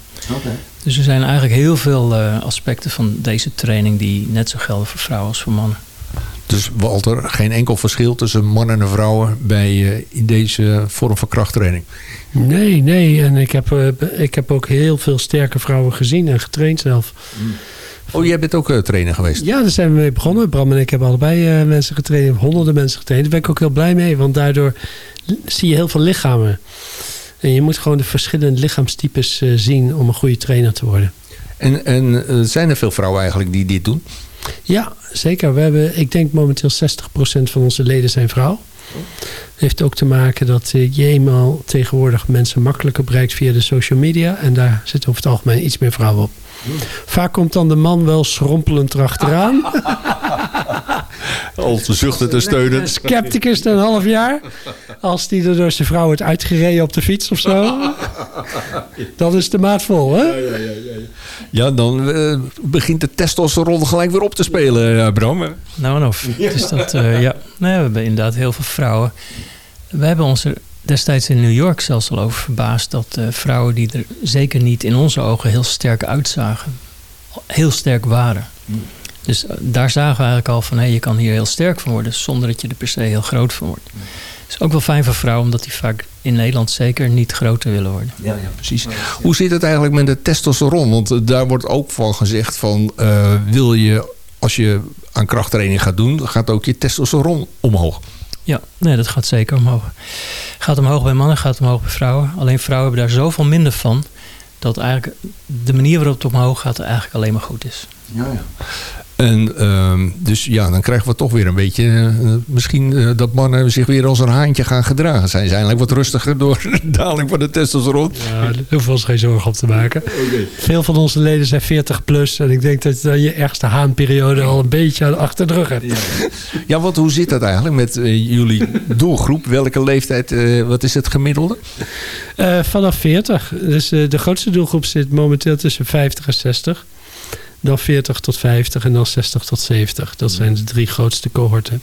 Dus er zijn eigenlijk heel veel eh, aspecten van deze training die net zo gelden voor vrouwen als voor mannen. Dus Walter, geen enkel verschil tussen mannen en vrouwen bij, eh, in deze vorm van krachttraining. Nee, nee. En ik heb, eh, ik heb ook heel veel sterke vrouwen gezien en getraind zelf. Oh, jij bent ook eh, trainer geweest? Ja, daar zijn we mee begonnen. Bram en ik hebben allebei mensen getraind. Honderden mensen getraind. Daar ben ik ook heel blij mee. Want daardoor zie je heel veel lichamen. En je moet gewoon de verschillende lichaamstypes zien om een goede trainer te worden. En, en zijn er veel vrouwen eigenlijk die dit doen? Ja, zeker. We hebben, ik denk momenteel 60% van onze leden zijn vrouw. Heeft ook te maken dat eh, je eenmaal tegenwoordig mensen makkelijker bereikt via de social media. En daar zitten over het algemeen iets meer vrouwen op. Vaak komt dan de man wel schrompelend erachteraan. Al te zuchten te steunen. Scepticus na een half jaar. Als die er door zijn vrouw wordt uitgereden op de fiets of zo. Dan is de maat vol, hè? Ja, dan eh, begint de testosteron gelijk weer op te spelen, eh, Bram. Nou en of. Dus dat, eh, ja. Nee, we hebben inderdaad heel veel vrouwen. We hebben ons er destijds in New York zelfs al over verbaasd... dat eh, vrouwen die er zeker niet in onze ogen heel sterk uitzagen... heel sterk waren. Dus eh, daar zagen we eigenlijk al van... Hey, je kan hier heel sterk van worden... zonder dat je er per se heel groot van wordt. is ook wel fijn voor vrouwen, omdat die vaak in Nederland zeker niet groter willen worden. Ja, ja, precies. Hoe zit het eigenlijk met de testosteron? Want eh, daar wordt ook van gezegd van... eh, wil je, als je aan krachttraining gaat doen... gaat ook je testosteron omhoog. Ja, nee, dat gaat zeker omhoog. Gaat omhoog bij mannen, gaat omhoog bij vrouwen. Alleen vrouwen hebben daar zoveel minder van... dat eigenlijk de manier waarop het omhoog gaat eigenlijk alleen maar goed is. Ja, ja. En ehm, dus ja, dan krijgen we toch weer een beetje... eh, misschien eh, dat mannen zich weer als een haantje gaan gedragen. Zijn ze eigenlijk wat rustiger door de daling van de testosteron? Ja, daar hoeven we ons geen zorgen op te maken. Veel van onze leden zijn 40 plus. En ik denk dat je je ergste haanperiode al een beetje aan- achter de rug hebt. Ja, want hoe zit dat eigenlijk met eh, jullie doelgroep? Welke leeftijd, wat is het gemiddelde? Eh, vanaf 40. Dus de grootste doelgroep zit momenteel tussen 50 en 60. Dan 40 tot 50 en dan 60 tot 70. Dat zijn de drie grootste cohorten.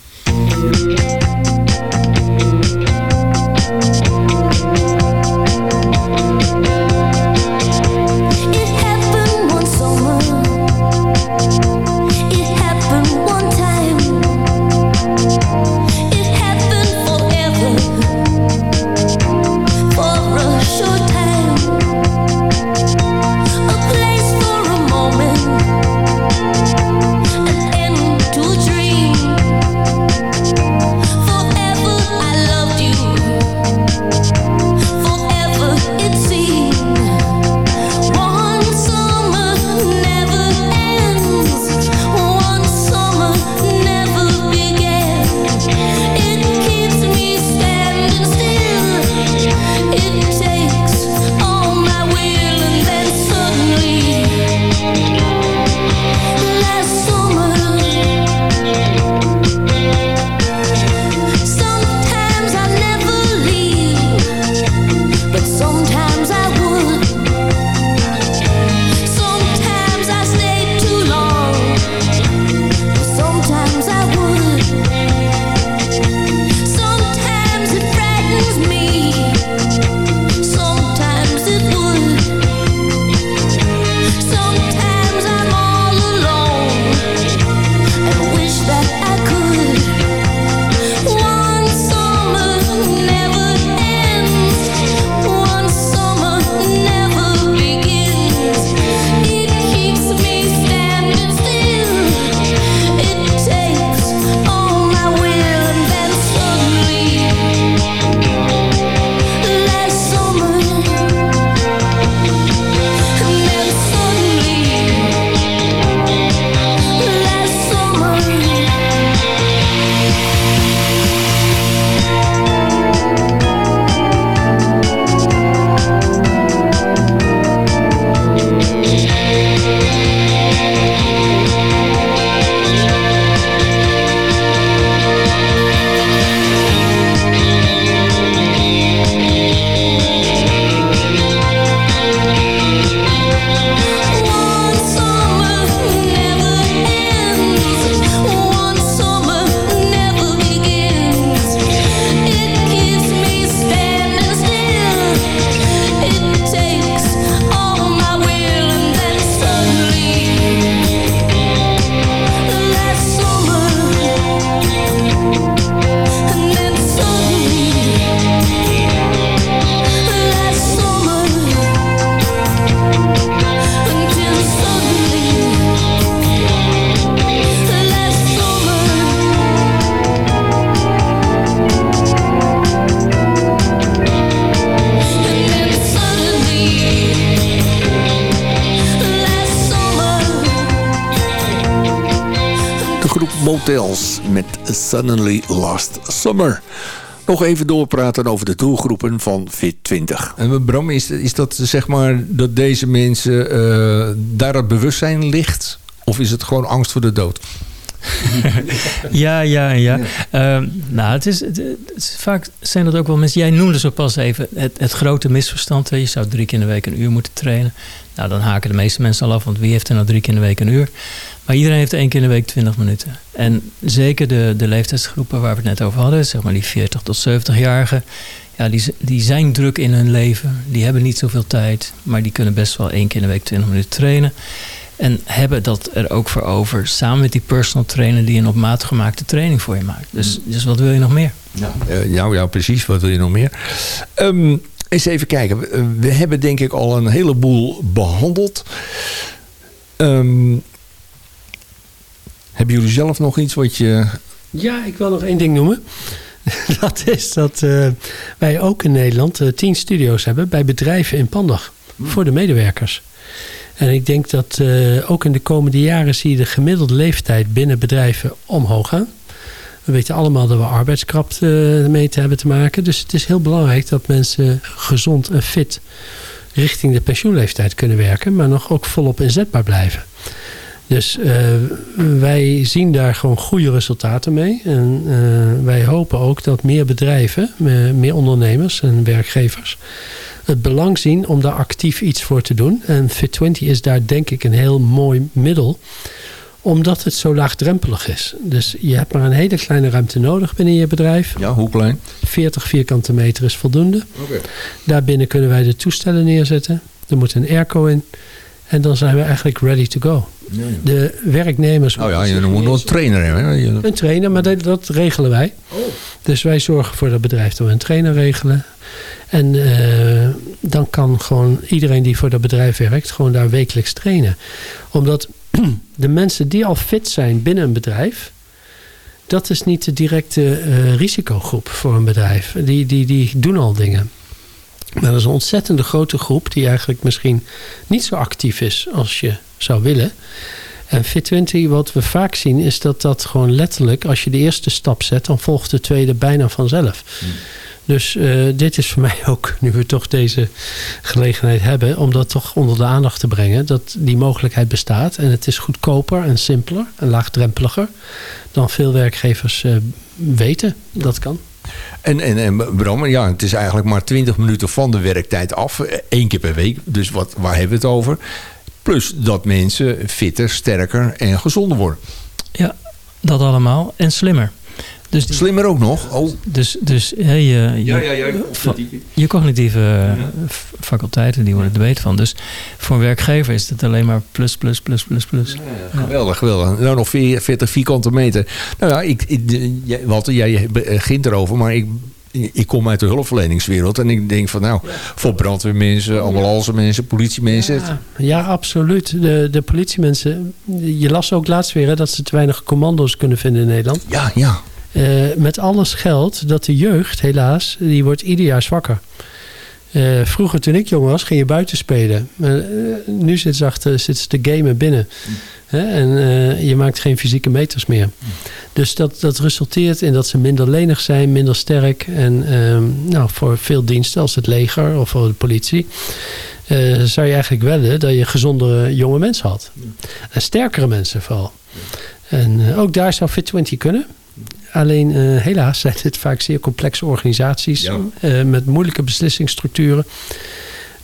Groep Motels met Suddenly Last Summer. Nog even doorpraten over de doelgroepen van Fit 20. En Bram, is, is dat zeg maar dat deze mensen eh, daar het bewustzijn ligt? Of is het gewoon angst voor de dood? Ja, ja, ja. Ehm, nou, het is, het, het is- vaak zijn dat ook wel mensen. Jij noemde zo pas even het, het grote misverstand. hè. Je zou drie keer in de week een uur moeten trainen. Nou, dan haken de meeste mensen al af, want wie heeft er nou drie keer in de week een uur? Maar iedereen heeft één keer in de week 20 minuten. En zeker de, de leeftijdsgroepen waar we het net over hadden, zeg maar die 40 tot 70-jarigen. Ja, die, die zijn druk in hun leven. Die hebben niet zoveel tijd. Maar die kunnen best wel één keer in de week 20 minuten trainen. En hebben dat er ook voor over. Samen met die personal trainer die een op maat gemaakte training voor je maakt. Dus, dus wat wil je nog meer? Eh, nou ja, precies. Wat wil je nog meer? Ehm, eens even kijken. We, we hebben denk ik al een heleboel behandeld. Ehm, hebben jullie zelf nog iets wat je... Ja, ik wil nog één ding noemen. Dat is dat eh, wij ook in Nederland eh, tien studio's hebben bij bedrijven in Pandag. Voor de medewerkers. En ik denk dat eh, ook in de komende jaren zie je de gemiddelde leeftijd binnen bedrijven omhoog gaan. We weten allemaal dat we arbeidskracht eh, mee te hebben te maken. Dus het is heel belangrijk dat mensen gezond en fit richting de pensioenleeftijd kunnen werken. Maar nog ook volop inzetbaar blijven. Dus eh, wij zien daar gewoon goede resultaten mee. En eh, wij hopen ook dat meer bedrijven, meer ondernemers en werkgevers het belang zien om daar actief iets voor te doen. En Fit20 is daar denk ik een heel mooi middel omdat het zo laagdrempelig is. Dus je hebt maar een hele kleine ruimte nodig binnen je bedrijf. Ja, hoe klein? 40 vierkante meter is voldoende. Oké. Daarbinnen kunnen wij de toestellen neerzetten. Er moet een airco in. En dan zijn we eigenlijk ready to go. De werknemers... Nou ja, je moet nog een trainer hebben. Een trainer, maar dat, dat regelen wij. Dus wij zorgen voor dat bedrijf dat we een trainer regelen. En eh, dan kan gewoon iedereen die voor dat bedrijf werkt... gewoon daar wekelijks trainen. Omdat de mensen die al fit zijn binnen een bedrijf... dat is niet de directe eh, risicogroep voor een bedrijf. Die, die, die doen al dingen. Maar dat is een ontzettende grote groep... die eigenlijk misschien niet zo actief is als je zou willen... En Fit20, wat we vaak zien, is dat dat gewoon letterlijk, als je de eerste stap zet, dan volgt de tweede bijna vanzelf. Dus eh, dit is voor mij ook, nu we toch deze gelegenheid hebben, om dat toch onder de aandacht te brengen, dat die mogelijkheid bestaat. En het is goedkoper en simpeler en laagdrempeliger dan veel werkgevers eh, weten dat kan. En, en, en Bram, ja, het is eigenlijk maar 20 minuten van de werktijd af. eh, één keer per week. Dus wat, waar hebben we het over? Plus dat mensen fitter, sterker en gezonder worden. Ja, dat allemaal. En slimmer. Dus, die- Slimmer ook nog. Oh, dus, dus hè, je, je, va- je cognitieve eh, faculteiten, die worden er beter van. Dus voor een werkgever is het alleen maar plus, plus, plus, plus, plus. geweldig, geweldig. Nou, nog veer- 40 vierkante meter. Nou ja, ik, ik, jij- Walter, jij begint erover, maar ik, ik kom uit de hulpverleningswereld. En ik denk van, nou, voor brandweermensen, ambulancemensen, politiemensen. Ja, ja, absoluut. De, de politiemensen, je las ook laatst weer hè, dat ze te weinig commando's kunnen vinden in Nederland. Ja, ja. Eh, met alles geldt dat de jeugd, helaas, die wordt ieder jaar zwakker. Eh, vroeger, toen ik jong was, ging je buiten spelen. Eh, nu zit ze, achter, zit ze te gamen binnen. En je maakt geen fysieke meters meer. Dus dat, dat resulteert in dat ze minder lenig zijn, minder sterk. En ehm, nou, voor veel diensten, als het leger of voor de politie... zou je eigenlijk willen dat je gezondere jonge mensen had. En sterkere mensen vooral. En ook daar zou Fit20 kunnen. Alleen eh, helaas zijn dit vaak zeer complexe organisaties Ja. eh, met moeilijke beslissingsstructuren.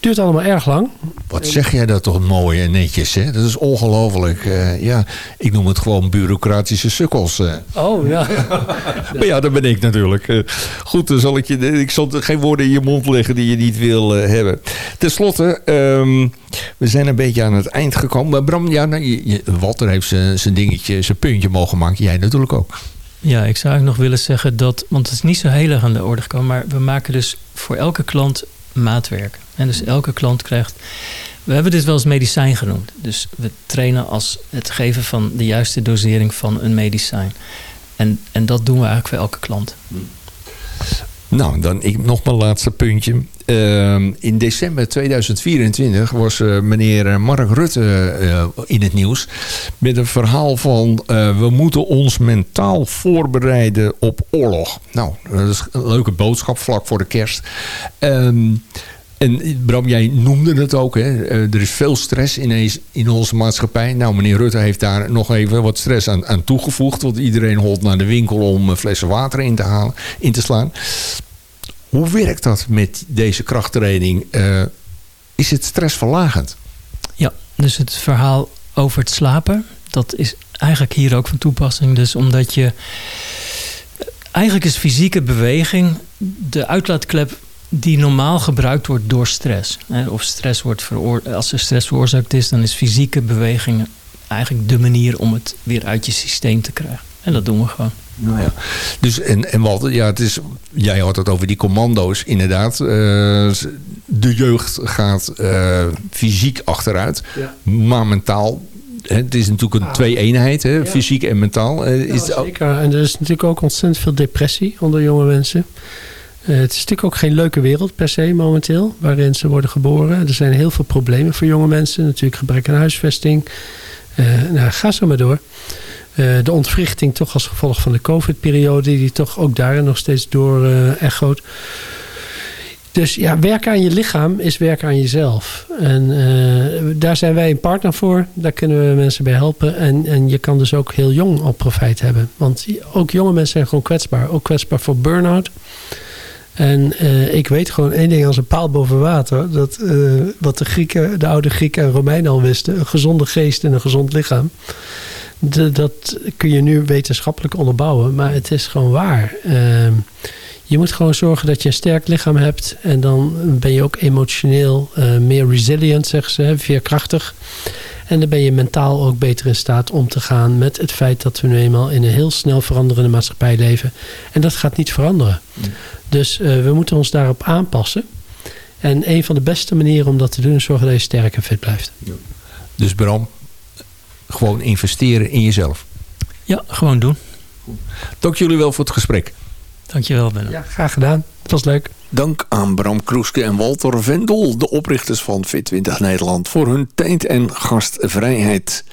Duurt allemaal erg lang. Wat zeg jij dat toch mooi en netjes, hè? Dat is ongelooflijk. Eh, ja, ik noem het gewoon bureaucratische sukkels. Oh ja. Maar ja, dat ben ik natuurlijk. Goed, dan zal ik je. Ik zal geen woorden in je mond leggen die je niet wil hebben. Ten slotte, ehm, we zijn een beetje aan het eind gekomen. Maar Bram, ja, nou, je- Walter heeft zijn zijn dingetje, zijn puntje mogen maken. Jij natuurlijk ook. Ja, ik zou eigenlijk nog willen zeggen dat, want het is niet zo heel erg aan de orde gekomen, maar we maken dus voor elke klant maatwerk. En dus elke klant krijgt. We hebben dit wel eens medicijn genoemd. Dus we trainen als het geven van de juiste dosering van een medicijn. En, en dat doen we eigenlijk voor elke klant. Nou, dan ik, nog mijn laatste puntje. Ehm, in december 2024 was eh, meneer Mark Rutte eh, in het nieuws. Met een verhaal van eh, we moeten ons mentaal voorbereiden op oorlog. Nou, dat is een leuke boodschap vlak voor de kerst. Ehm, en Bram, jij noemde het ook. Hè? Er is veel stress ineens in onze maatschappij. Nou, meneer Rutte heeft daar nog even wat stress aan, aan toegevoegd. Want iedereen holt naar de winkel om flessen water in te, halen, in te slaan. Hoe werkt dat met deze krachttraining? Eh, is het stressverlagend? Ja, dus het verhaal over het slapen, dat is eigenlijk hier ook van toepassing. Dus omdat je. Eigenlijk is fysieke beweging de uitlaatklep die normaal gebruikt wordt door stress. Of stress wordt als er stress veroorzaakt is, dan is fysieke bewegingen eigenlijk de manier om het weer uit je systeem te krijgen. En dat doen we gewoon. Nou ja. Dus en, en Walter, ja, het is, jij had het over die commando's, inderdaad. Eh, de jeugd gaat eh, fysiek achteruit, maar mentaal. Hè, het is natuurlijk een twee-eenheid, hè, fysiek en mentaal. Eh, is Ja, zeker. En er is natuurlijk ook ontzettend veel depressie onder jonge mensen. Eh, het is natuurlijk ook geen leuke wereld per se momenteel, waarin ze worden geboren. Er zijn heel veel problemen voor jonge mensen. Natuurlijk gebrek aan huisvesting. Eh, nou, ga zo maar door. Eh, de ontwrichting toch als gevolg van de COVID-periode, die toch ook daar nog steeds door eh echoot. Dus ja, werken aan je lichaam is werken aan jezelf. En eh, daar zijn wij een partner voor. Daar kunnen we mensen bij helpen. En, en je kan dus ook heel jong al profijt hebben. Want ook jonge mensen zijn gewoon kwetsbaar. Ook kwetsbaar voor burn-out. En ik weet gewoon één ding als een paal boven water. Dat wat de Grieken, de oude Grieken en Romeinen al wisten. Een gezonde geest en een gezond lichaam. De- dat kun je nu wetenschappelijk onderbouwen. Maar het is gewoon waar. Ehm, je moet gewoon zorgen dat je een sterk lichaam hebt. En dan ben je ook emotioneel eh, meer resilient, zeggen ze, veerkrachtig. En dan ben je mentaal ook beter in staat om te gaan met het feit dat we nu eenmaal in een heel snel veranderende maatschappij leven. En dat gaat niet veranderen. Dus eh, we moeten ons daarop aanpassen. En een van de beste manieren om dat te doen is zorgen dat je sterk en fit blijft. Dus Bram, gewoon investeren in jezelf. Ja, gewoon doen. Dank jullie wel voor het gesprek. Dankjewel, Benno. Ja, graag gedaan. Het was leuk. Dank aan Bram Kroeske en Walter Vendel, de oprichters van Fit20 Nederland, voor hun tijd en gastvrijheid.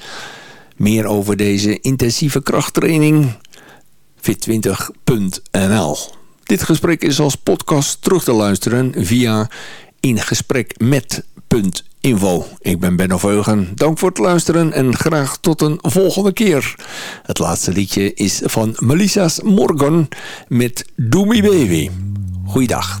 Meer over deze intensieve krachttraining fit20.nl. Dit gesprek is als podcast terug te luisteren via ingesprekmet.info. Ik ben Benno Veugen. Dank voor het luisteren en graag tot een volgende keer. Het laatste liedje is van Melissa's Morgan met Do Me Baby. Goeiedag.